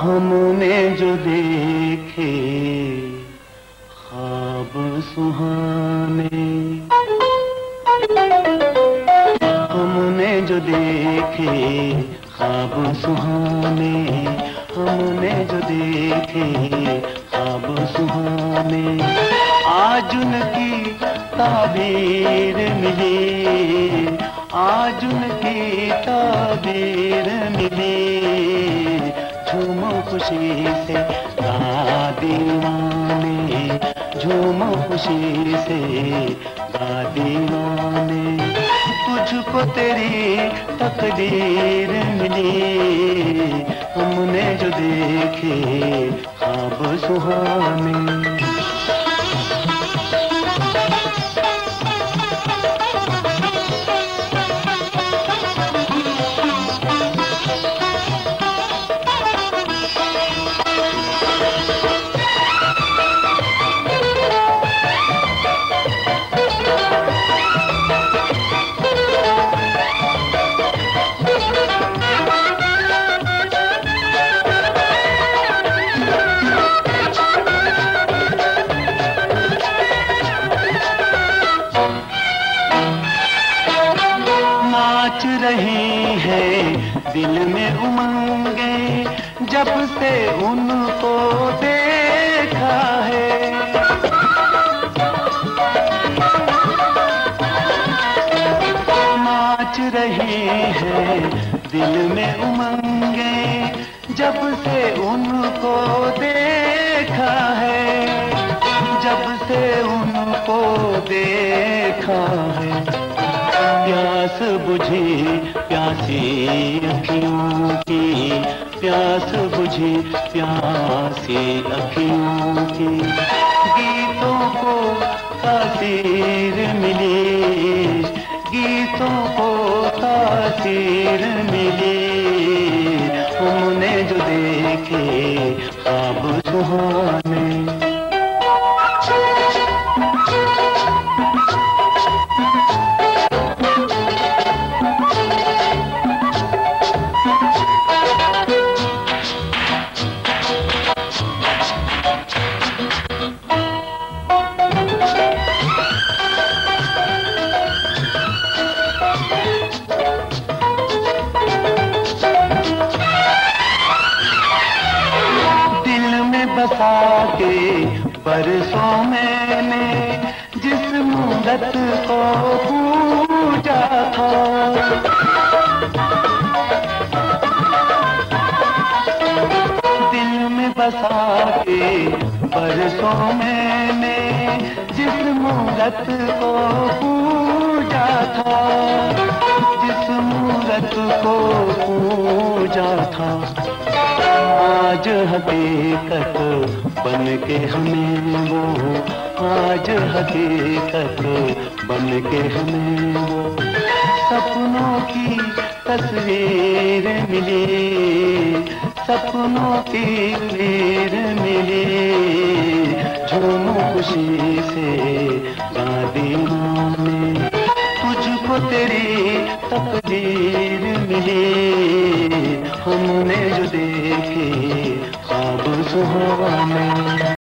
हमने जो देखे, ख्वाब सुहाने। हमने जो देखे, ख्वाब सुहाने। हमने जो देखे, ख्वाब सुहाने। आज उनकी ताबीर मिली, आज उनकी ताबीर मिली। झूमो खुशी से दीवाने झूमो खुशी से दीवाने तुझको तेरी तकदीर मिली। हमने जो देखे, ख्वाब सुहाने। नाच रही है, दिल में उमंगे, जब से उनको देखा है। नाच रही है, दिल में उमंगे, जब से उनको देखा है, जब से उनको देखा है। प्यास बुझी प्यासी अखियों की, प्यास बुझी प्यासी अखियों की। गीतों को तासीर मिली, गीतों को तासीर मिली। हमने जो देखे, ख्वाब सुहाने के बरसों मैंने जिस मूरत को पूजा था। दिल में बसा के बरसों मैंने जिस मूरत को पूजा था, जिस मूरत को पूजा था। आज हकीकत बन के हमें वो, आज हकीकत बन के हमें वो। सपनों की तस्वीर मिली, सपनों की वीर मिली। झूमो खुशी से गादी माने। तेरी तकदीर मिली। हमने जो देखे ख्वाब सुहाने